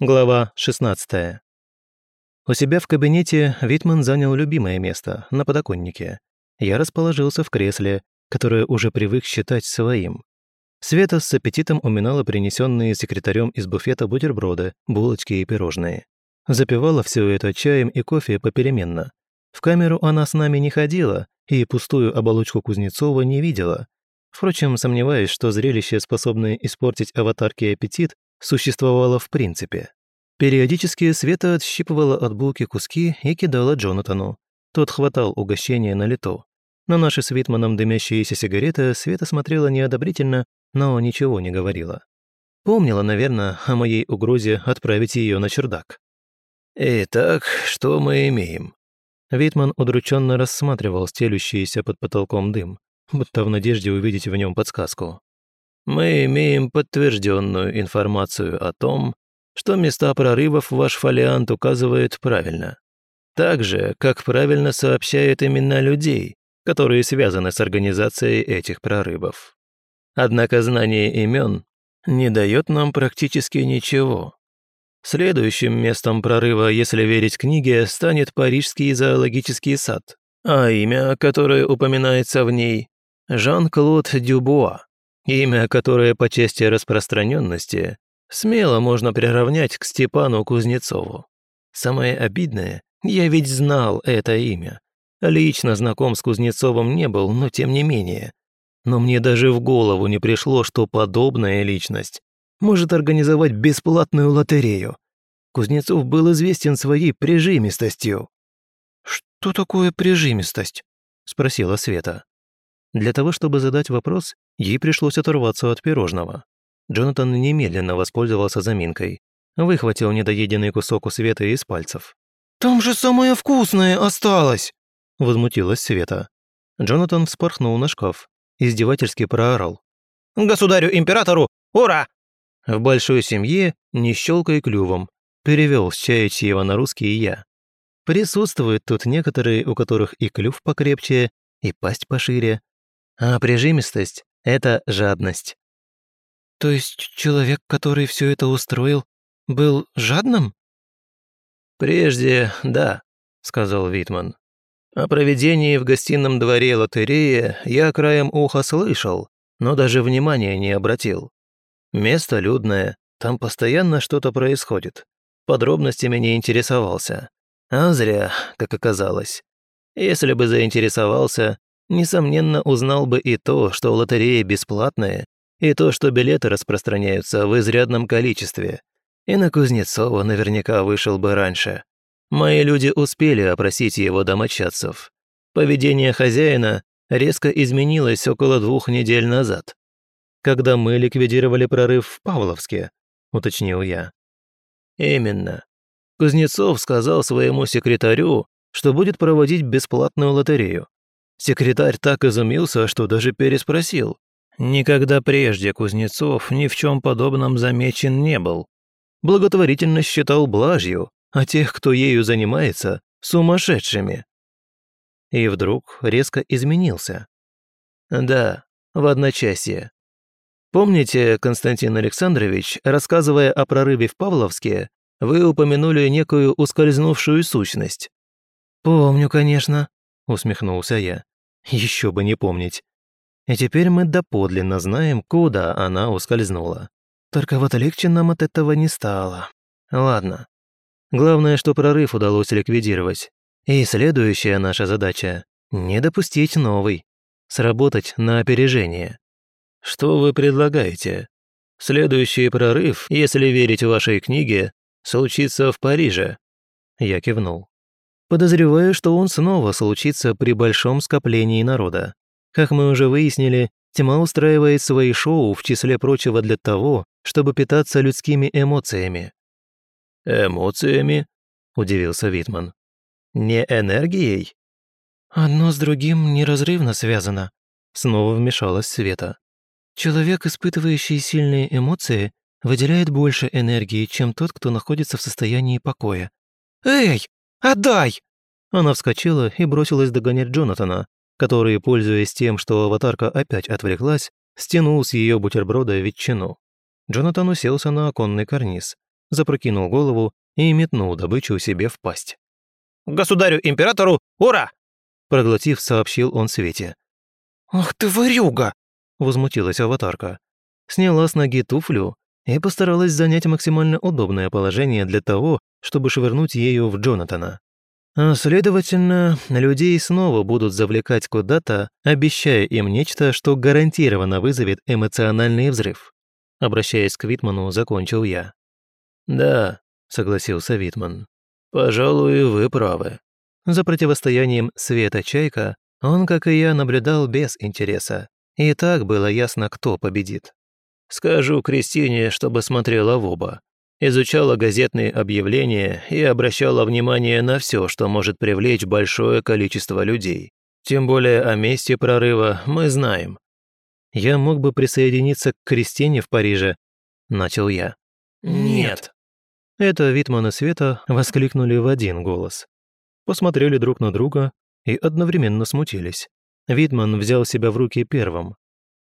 Глава 16. У себя в кабинете Витман занял любимое место, на подоконнике. Я расположился в кресле, которое уже привык считать своим. Света с аппетитом уминала принесенные секретарем из буфета бутерброды, булочки и пирожные. Запивала все это чаем и кофе попеременно. В камеру она с нами не ходила и пустую оболочку Кузнецова не видела. Впрочем, сомневаюсь, что зрелище, способное испортить аватарке аппетит, существовало в принципе. Периодически Света отщипывала от булки куски и кидала Джонатану. Тот хватал угощение на лету. На наши с Витманом дымящиеся сигареты Света смотрела неодобрительно, но ничего не говорила. Помнила, наверное, о моей угрозе отправить ее на чердак. «Итак, что мы имеем?» Витман удрученно рассматривал стелющийся под потолком дым, будто в надежде увидеть в нем подсказку мы имеем подтвержденную информацию о том, что места прорывов ваш фолиант указывает правильно. Так же, как правильно сообщает имена людей, которые связаны с организацией этих прорывов. Однако знание имен не дает нам практически ничего. Следующим местом прорыва, если верить книге, станет Парижский зоологический сад, а имя, которое упоминается в ней, Жан-Клод Дюбуа. Имя, которое по части распространенности смело можно приравнять к Степану Кузнецову. Самое обидное, я ведь знал это имя. Лично знаком с Кузнецовым не был, но тем не менее. Но мне даже в голову не пришло, что подобная личность может организовать бесплатную лотерею. Кузнецов был известен своей прижимистостью. «Что такое прижимистость?» – спросила Света. Для того, чтобы задать вопрос, ей пришлось оторваться от пирожного. Джонатан немедленно воспользовался заминкой. Выхватил недоеденный кусок у Света из пальцев. «Там же самое вкусное осталось!» Возмутилась Света. Джонатан вспорхнул на шкаф. Издевательски проорал. «Государю-императору! Ура!» В большой семье не щелкай клювом. Перевел с чаячьего на русский я. Присутствуют тут некоторые, у которых и клюв покрепче, и пасть пошире, а прижимистость — это жадность. То есть человек, который все это устроил, был жадным? Прежде, да, сказал Витман. О проведении в гостином дворе лотереи я краем уха слышал, но даже внимания не обратил. Место людное, там постоянно что-то происходит. Подробностями не интересовался. А зря, как оказалось. Если бы заинтересовался, несомненно, узнал бы и то, что лотерея бесплатная, и то, что билеты распространяются в изрядном количестве. И на Кузнецова наверняка вышел бы раньше. Мои люди успели опросить его домочадцев. Поведение хозяина резко изменилось около двух недель назад. Когда мы ликвидировали прорыв в Павловске, уточнил я. Именно. Кузнецов сказал своему секретарю, что будет проводить бесплатную лотерею. Секретарь так изумился, что даже переспросил. Никогда прежде Кузнецов ни в чем подобном замечен не был. Благотворительно считал блажью, а тех, кто ею занимается, сумасшедшими. И вдруг резко изменился. Да, в одночасье. Помните, Константин Александрович, рассказывая о прорыве в Павловске, вы упомянули некую ускользнувшую сущность? «Помню, конечно», — усмехнулся я. Еще бы не помнить. И теперь мы доподлинно знаем, куда она ускользнула. Только вот легче нам от этого не стало. Ладно. Главное, что прорыв удалось ликвидировать. И следующая наша задача — не допустить новый. Сработать на опережение. Что вы предлагаете? Следующий прорыв, если верить вашей книге, случится в Париже. Я кивнул. Подозреваю, что он снова случится при большом скоплении народа. Как мы уже выяснили, тьма устраивает свои шоу, в числе прочего для того, чтобы питаться людскими эмоциями. «Эмоциями?» – удивился Витман. «Не энергией?» «Одно с другим неразрывно связано», – снова вмешалась Света. «Человек, испытывающий сильные эмоции, выделяет больше энергии, чем тот, кто находится в состоянии покоя. «Эй, Отдай!» Она вскочила и бросилась догонять Джонатана, который, пользуясь тем, что аватарка опять отвлеклась, стянул с ее бутерброда ветчину. Джонатан уселся на оконный карниз. запрокинул голову и метнул добычу себе в пасть. «Государю-императору, ура!» Проглотив, сообщил он Свете. «Ах ты ворюга!» – возмутилась аватарка. Сняла с ноги туфлю и постаралась занять максимально удобное положение для того, чтобы швырнуть ею в Джонатана. А следовательно, людей снова будут завлекать куда-то, обещая им нечто, что гарантированно вызовет эмоциональный взрыв. Обращаясь к Витману, закончил я. «Да», — согласился Витман. «Пожалуй, вы правы». За противостоянием Света-Чайка он, как и я, наблюдал без интереса. И так было ясно, кто победит. Скажу Кристине, чтобы смотрела в оба. Изучала газетные объявления и обращала внимание на все, что может привлечь большое количество людей. Тем более о месте прорыва мы знаем. Я мог бы присоединиться к Кристине в Париже, начал я. Нет. Это Витман и Света воскликнули в один голос. Посмотрели друг на друга и одновременно смутились. Витман взял себя в руки первым.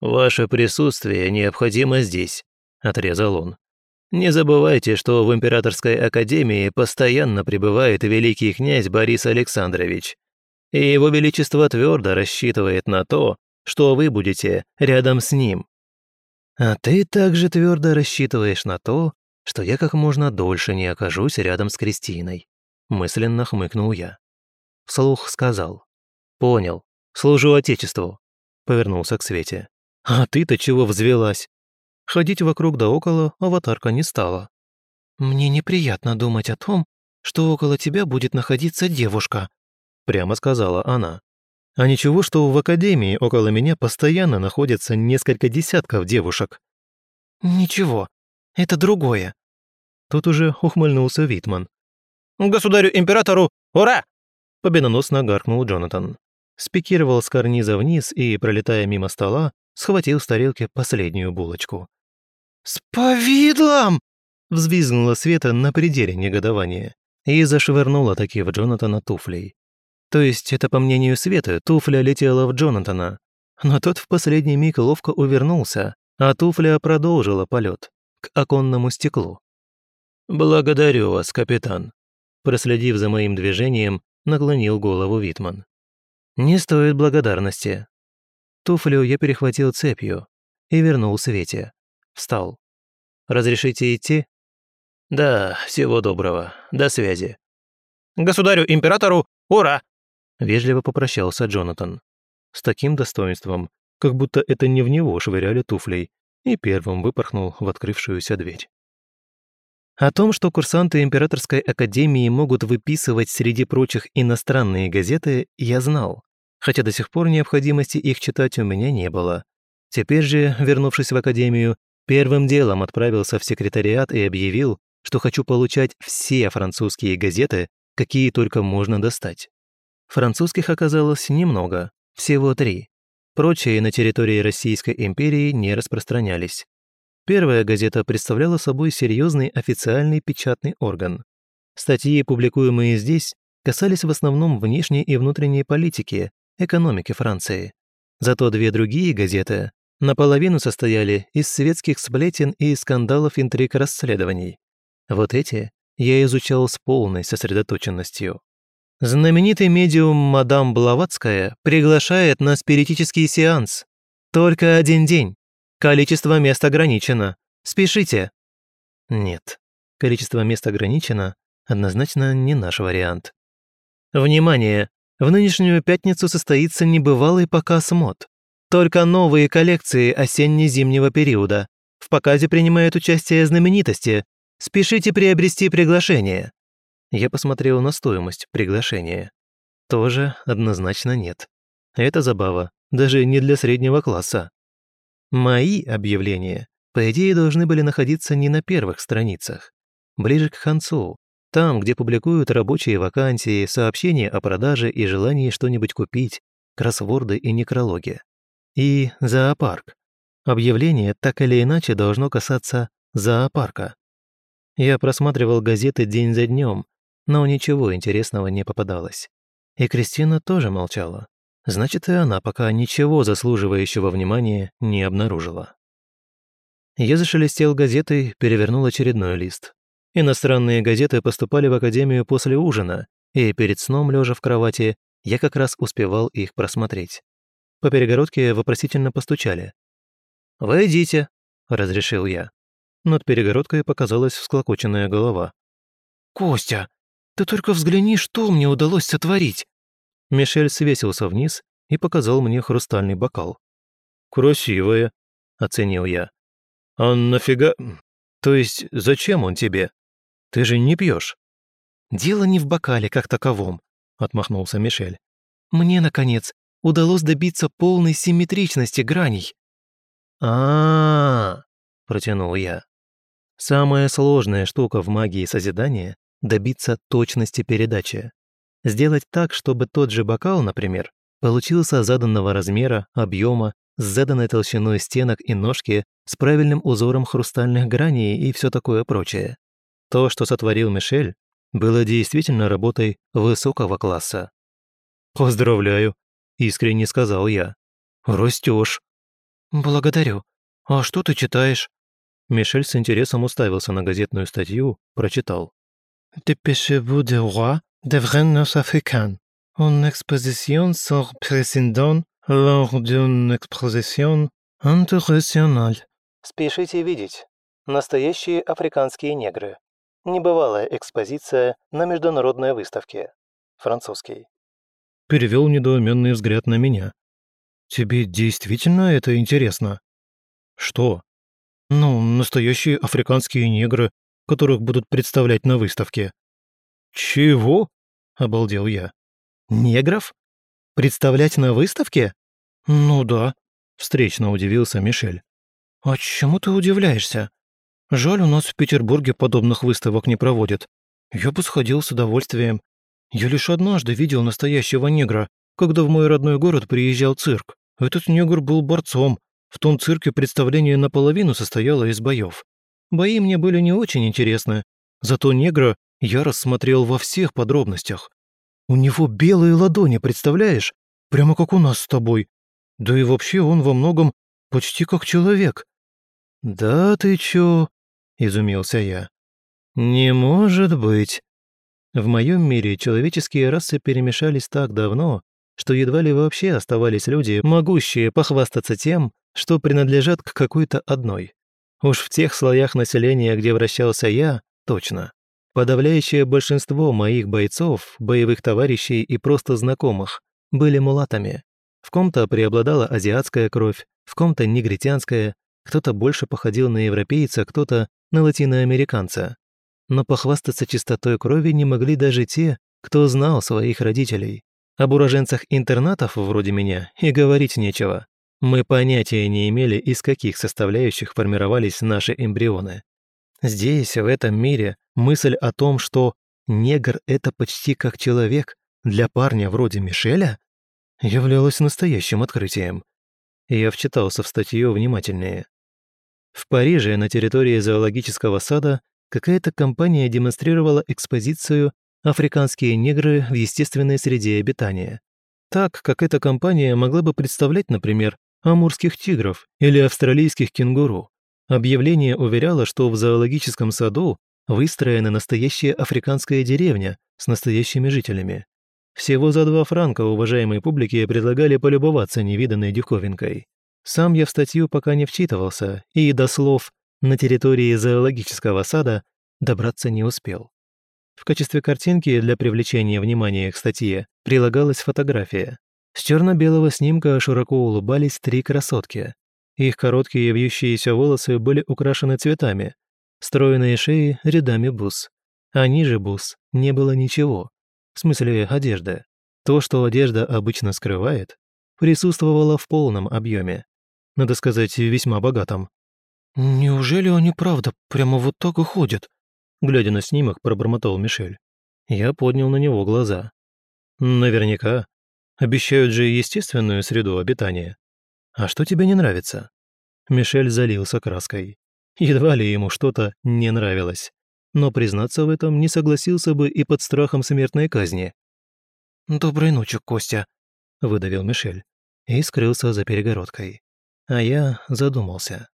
«Ваше присутствие необходимо здесь», — отрезал он. «Не забывайте, что в Императорской Академии постоянно пребывает великий князь Борис Александрович, и его величество твердо рассчитывает на то, что вы будете рядом с ним. А ты также твердо рассчитываешь на то, что я как можно дольше не окажусь рядом с Кристиной», мысленно хмыкнул я. Вслух сказал. «Понял. Служу Отечеству», повернулся к Свете. «А ты-то чего взвелась?» Ходить вокруг да около аватарка не стала. «Мне неприятно думать о том, что около тебя будет находиться девушка», прямо сказала она. «А ничего, что в академии около меня постоянно находятся несколько десятков девушек». «Ничего, это другое». Тут уже ухмыльнулся Витман. «Государю-императору, ура!» Победоносно гаркнул Джонатан. Спикировал с карниза вниз и, пролетая мимо стола, схватил с тарелки последнюю булочку. «С повидлом!» — взвизгнула Света на пределе негодования и зашвырнула таки в Джонатана туфлей. То есть, это по мнению Светы, туфля летела в Джонатана, но тот в последний миг ловко увернулся, а туфля продолжила полет к оконному стеклу. «Благодарю вас, капитан», проследив за моим движением, наклонил голову Витман. «Не стоит благодарности». Туфлю я перехватил цепью и вернул Свете. Встал. «Разрешите идти?» «Да, всего доброго. До связи». «Государю-императору, ура!» Вежливо попрощался Джонатан. С таким достоинством, как будто это не в него швыряли туфлей, и первым выпорхнул в открывшуюся дверь. О том, что курсанты Императорской Академии могут выписывать среди прочих иностранные газеты, я знал, хотя до сих пор необходимости их читать у меня не было. Теперь же, вернувшись в Академию, первым делом отправился в секретариат и объявил, что хочу получать все французские газеты, какие только можно достать. Французских оказалось немного, всего три. Прочие на территории Российской империи не распространялись. Первая газета представляла собой серьезный официальный печатный орган. Статьи, публикуемые здесь, касались в основном внешней и внутренней политики, экономики Франции. Зато две другие газеты наполовину состояли из светских сплетен и скандалов интриг расследований. Вот эти я изучал с полной сосредоточенностью. Знаменитый медиум мадам Блаватская приглашает на спиритический сеанс. Только один день. Количество мест ограничено. Спешите!» Нет, количество мест ограничено, однозначно не наш вариант. Внимание! В нынешнюю пятницу состоится небывалый показ мод. Только новые коллекции осенне-зимнего периода. В показе принимают участие знаменитости. Спешите приобрести приглашение. Я посмотрел на стоимость приглашения. Тоже однозначно нет. Это забава, даже не для среднего класса. Мои объявления, по идее, должны были находиться не на первых страницах, ближе к концу, там, где публикуют рабочие вакансии, сообщения о продаже и желании что-нибудь купить, кроссворды и некрологи. И зоопарк. Объявление так или иначе должно касаться зоопарка. Я просматривал газеты день за днем, но ничего интересного не попадалось. И Кристина тоже молчала. Значит, и она пока ничего заслуживающего внимания не обнаружила. Я зашелестел газетой, перевернул очередной лист. Иностранные газеты поступали в академию после ужина, и перед сном, лежа в кровати, я как раз успевал их просмотреть. По перегородке вопросительно постучали. «Войдите», — разрешил я. Над перегородкой показалась всклокоченная голова. «Костя, ты только взгляни, что мне удалось сотворить!» Мишель свесился вниз и показал мне хрустальный бокал. «Красивое», — оценил я. «А нафига... То есть зачем он тебе? Ты же не пьешь. «Дело не в бокале как таковом», — отмахнулся Мишель. «Мне, наконец, удалось добиться полной симметричности граней». А, -а, -а протянул я. Самая сложная штука в магии созидания — добиться точности передачи. Сделать так, чтобы тот же бокал, например, получился заданного размера, объема, с заданной толщиной стенок и ножки, с правильным узором хрустальных граней и все такое прочее. То, что сотворил Мишель, было действительно работой высокого класса. «Поздравляю», — искренне сказал я. «Растешь». «Благодарю. А что ты читаешь?» Мишель с интересом уставился на газетную статью, прочитал. «Dépêchez-vous de roi de vrais africains. Une exposition sur précédent lors d'une exposition internationale». «Спешите видеть. Настоящие африканские негры. Небывалая экспозиция на международной выставке. Французский. Перевел недоуменный взгляд на меня. Тебе действительно это интересно? Что? Ну, настоящие африканские негры, которых будут представлять на выставке. Чего? Обалдел я. Негров? Представлять на выставке? Ну да, встречно удивился Мишель. А чему ты удивляешься? Жаль, у нас в Петербурге подобных выставок не проводят. Я бы сходил с удовольствием. Я лишь однажды видел настоящего негра, когда в мой родной город приезжал цирк. Этот негр был борцом. В том цирке представление наполовину состояло из боев. Бои мне были не очень интересны. Зато негра я рассмотрел во всех подробностях. У него белые ладони, представляешь? Прямо как у нас с тобой. Да и вообще он во многом почти как человек. «Да ты чё?» изумился я. «Не может быть!» В моем мире человеческие расы перемешались так давно, что едва ли вообще оставались люди, могущие похвастаться тем, что принадлежат к какой-то одной. Уж в тех слоях населения, где вращался я, точно. Подавляющее большинство моих бойцов, боевых товарищей и просто знакомых были мулатами. В ком-то преобладала азиатская кровь, в ком-то негритянская, кто-то больше походил на европейца, кто-то на латиноамериканца. Но похвастаться чистотой крови не могли даже те, кто знал своих родителей. Об уроженцах интернатов вроде меня и говорить нечего. Мы понятия не имели, из каких составляющих формировались наши эмбрионы. Здесь, в этом мире, мысль о том, что негр — это почти как человек для парня вроде Мишеля, являлась настоящим открытием. Я вчитался в статью внимательнее. В Париже на территории зоологического сада какая-то компания демонстрировала экспозицию «Африканские негры в естественной среде обитания». Так, как эта компания могла бы представлять, например, амурских тигров или австралийских кенгуру. Объявление уверяло, что в зоологическом саду выстроена настоящая африканская деревня с настоящими жителями. Всего за два франка уважаемой публике предлагали полюбоваться невиданной диковинкой. Сам я в статью пока не вчитывался и до слов «на территории зоологического сада» добраться не успел. В качестве картинки для привлечения внимания к статье прилагалась фотография. С черно-белого снимка широко улыбались три красотки. Их короткие вьющиеся волосы были украшены цветами, стройные шеи — рядами бус. А ниже бус не было ничего. В смысле одежды. То, что одежда обычно скрывает, присутствовало в полном объеме надо сказать, весьма богатом. «Неужели они правда прямо вот так и ходят?» Глядя на снимок, пробормотал Мишель. Я поднял на него глаза. «Наверняка. Обещают же естественную среду обитания. А что тебе не нравится?» Мишель залился краской. Едва ли ему что-то не нравилось. Но признаться в этом не согласился бы и под страхом смертной казни. «Доброй ночи, Костя», — выдавил Мишель и скрылся за перегородкой а я задумался.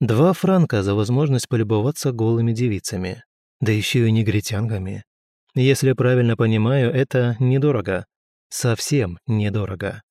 Два франка за возможность полюбоваться голыми девицами. Да еще и негритянками. Если правильно понимаю, это недорого. Совсем недорого.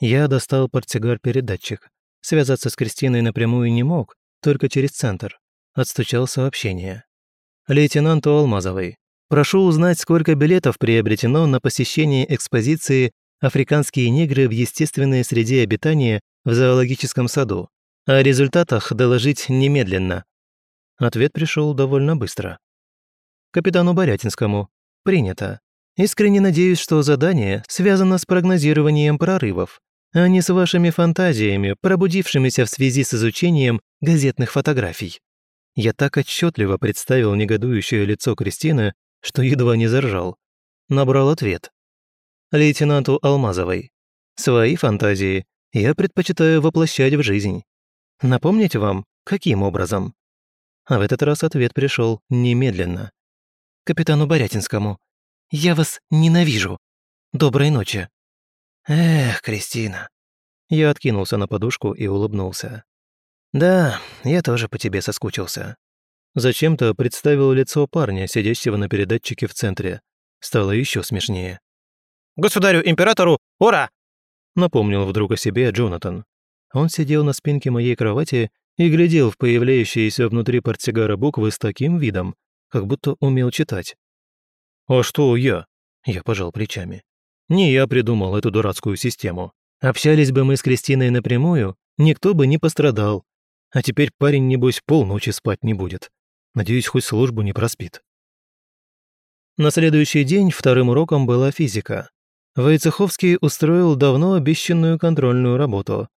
Я достал портсигар-передатчик. Связаться с Кристиной напрямую не мог, только через центр. Отстучал сообщение. «Лейтенанту Алмазовой. Прошу узнать, сколько билетов приобретено на посещение экспозиции «Африканские негры в естественной среде обитания» в зоологическом саду. О результатах доложить немедленно. Ответ пришел довольно быстро. Капитану Борятинскому. Принято. Искренне надеюсь, что задание связано с прогнозированием прорывов, а не с вашими фантазиями, пробудившимися в связи с изучением газетных фотографий. Я так отчетливо представил негодующее лицо Кристины, что едва не заржал. Набрал ответ. Лейтенанту Алмазовой. Свои фантазии я предпочитаю воплощать в жизнь. Напомнить вам, каким образом? А в этот раз ответ пришел немедленно. Капитану Борятинскому. Я вас ненавижу. Доброй ночи. Эх, Кристина. Я откинулся на подушку и улыбнулся. Да, я тоже по тебе соскучился. Зачем-то представил лицо парня, сидящего на передатчике в центре. Стало еще смешнее. «Государю-императору, ура!» Напомнил вдруг о себе Джонатан. Он сидел на спинке моей кровати и глядел в появляющиеся внутри портсигара буквы с таким видом, как будто умел читать. «А что я?» Я пожал плечами. «Не я придумал эту дурацкую систему. Общались бы мы с Кристиной напрямую, никто бы не пострадал. А теперь парень, небось, полночи спать не будет. Надеюсь, хоть службу не проспит». На следующий день вторым уроком была физика. Войцеховский устроил давно обещанную контрольную работу.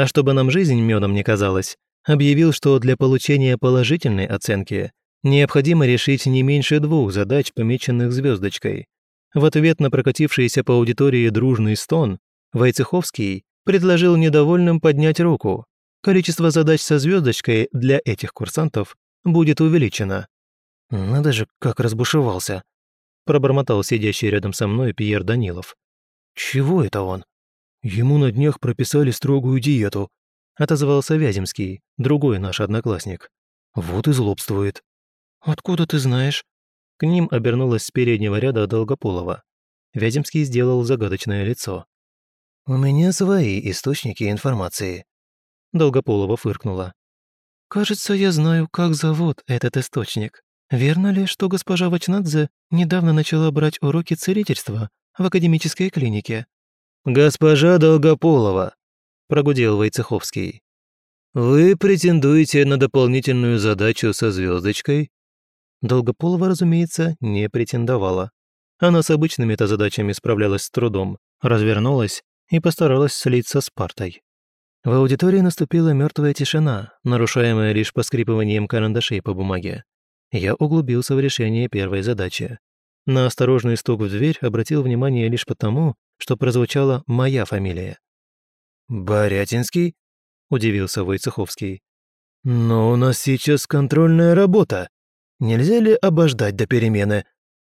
А чтобы нам жизнь медом не казалась, объявил, что для получения положительной оценки необходимо решить не меньше двух задач, помеченных звездочкой. В ответ на прокатившийся по аудитории дружный стон, Войцеховский предложил недовольным поднять руку. Количество задач со звездочкой для этих курсантов будет увеличено. «Надо же, как разбушевался», – пробормотал сидящий рядом со мной Пьер Данилов. «Чего это он?» «Ему на днях прописали строгую диету», – отозвался Вяземский, другой наш одноклассник. «Вот и злобствует». «Откуда ты знаешь?» К ним обернулась с переднего ряда Долгополова. Вяземский сделал загадочное лицо. «У меня свои источники информации». Долгополова фыркнула. «Кажется, я знаю, как зовут этот источник. Верно ли, что госпожа Вачнадзе недавно начала брать уроки целительства в академической клинике?» «Госпожа Долгополова», – прогудел Войцеховский. «Вы претендуете на дополнительную задачу со звездочкой Долгополова, разумеется, не претендовала. Она с обычными-то задачами справлялась с трудом, развернулась и постаралась слиться с партой. В аудитории наступила мертвая тишина, нарушаемая лишь поскрипыванием карандашей по бумаге. Я углубился в решение первой задачи. На осторожный стук в дверь обратил внимание лишь потому, что прозвучала моя фамилия. «Борятинский?» – удивился Войцеховский. «Но у нас сейчас контрольная работа. Нельзя ли обождать до перемены?»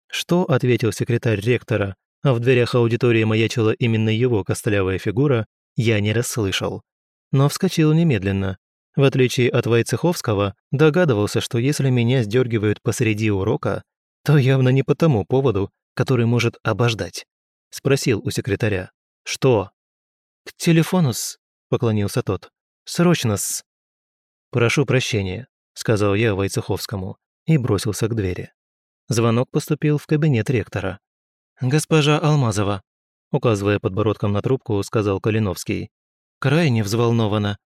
Что ответил секретарь ректора, а в дверях аудитории маячила именно его костлявая фигура, я не расслышал. Но вскочил немедленно. В отличие от Войцеховского, догадывался, что если меня сдергивают посреди урока, то явно не по тому поводу, который может обождать. Спросил у секретаря. «Что?» «К телефону-с», поклонился тот. «Срочно-с». «Прошу прощения», — сказал я Войцеховскому и бросился к двери. Звонок поступил в кабинет ректора. «Госпожа Алмазова», указывая подбородком на трубку, сказал Калиновский. «Крайне взволнована.